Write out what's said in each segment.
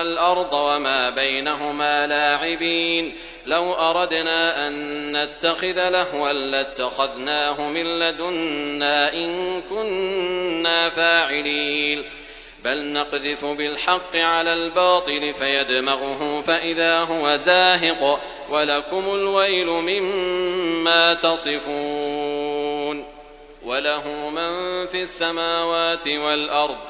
والأرض وما بينهما لاعبين. لو أردنا أن نتخذ لهوا لاتخذناه من لدنا إن كنا فاعلين. بل نقذف بالحق على الباطل فيدمغه فإذا هو زاهق ولكم الويل مما تصفون. وله من في السماوات والأرض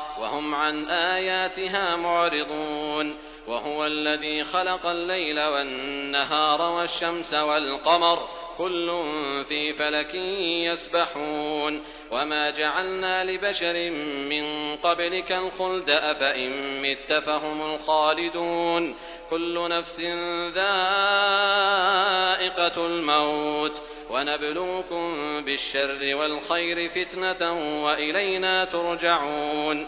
وهم عن آياتها معرضون وهو الذي خلق الليل والنهار والشمس والقمر كل في فلك يسبحون وما جعلنا لبشر من قبلك الخلد أفإن مت فهم الخالدون كل نفس ذائقة الموت ونبلوكم بالشر والخير فتنة وإلينا ترجعون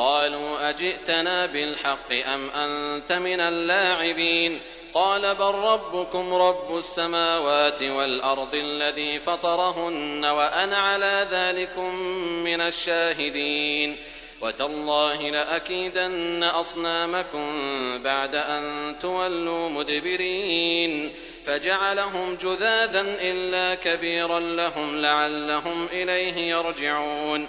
قالوا أجئتنا بالحق أم أنت من اللاعبين قال بل ربكم رب السماوات والأرض الذي فطرهن وأنا على ذلكم من الشاهدين وتالله لأكيدن أصنامكم بعد أن تولوا مدبرين فجعلهم جذاذا إلا كبيرا لهم لعلهم إليه يرجعون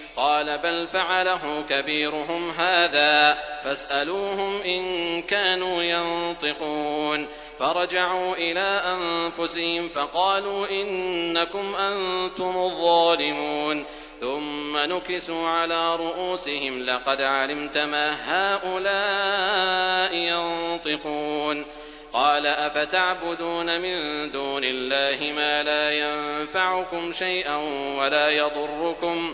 قال بل فعله كبيرهم هذا فاسألوهم إن كانوا ينطقون. فرجعوا إلى أنفسهم فقالوا إنكم أنتم الظالمون. ثم نكسوا على رؤوسهم لقد علمت ما هؤلاء ينطقون. قال أفتعبدون من دون الله ما لا ينفعكم شيئا ولا يضركم؟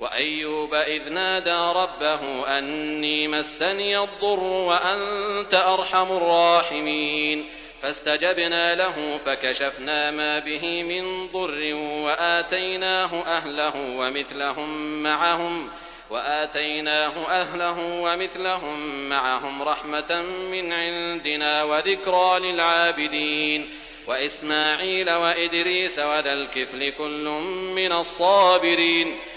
وأيوب إذ نادى ربه أني مسني الضر وأنت أرحم الراحمين. فاستجبنا له فكشفنا ما به من ضر وآتيناه أهله ومثلهم معهم وآتيناه أهله ومثلهم معهم رحمة من عندنا وذكرى للعابدين. وإسماعيل وإدريس وذا الكفل كل من الصابرين.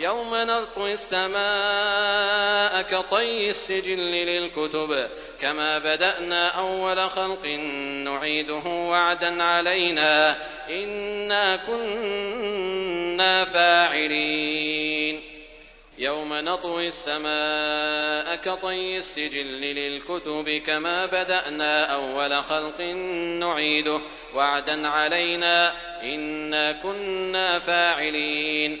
يوم نطوي السماء كطي السجل للكتب كما بدأنا أول خلق نعيده وعدا علينا إنا كنا فاعلين. يوم نطوي السماء كطي السجل للكتب كما بدأنا أول خلق نعيده وعدا علينا إنا كنا فاعلين.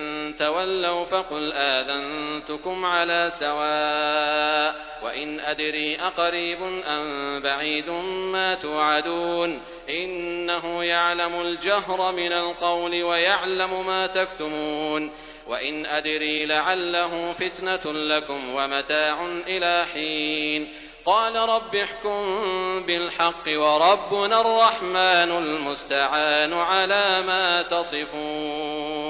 تولوا فقل آذنتكم على سواء وإن أدري أقريب أم بعيد ما توعدون إنه يعلم الجهر من القول ويعلم ما تكتمون وإن أدري لعله فتنة لكم ومتاع إلى حين قال رب احكم بالحق وربنا الرحمن المستعان على ما تصفون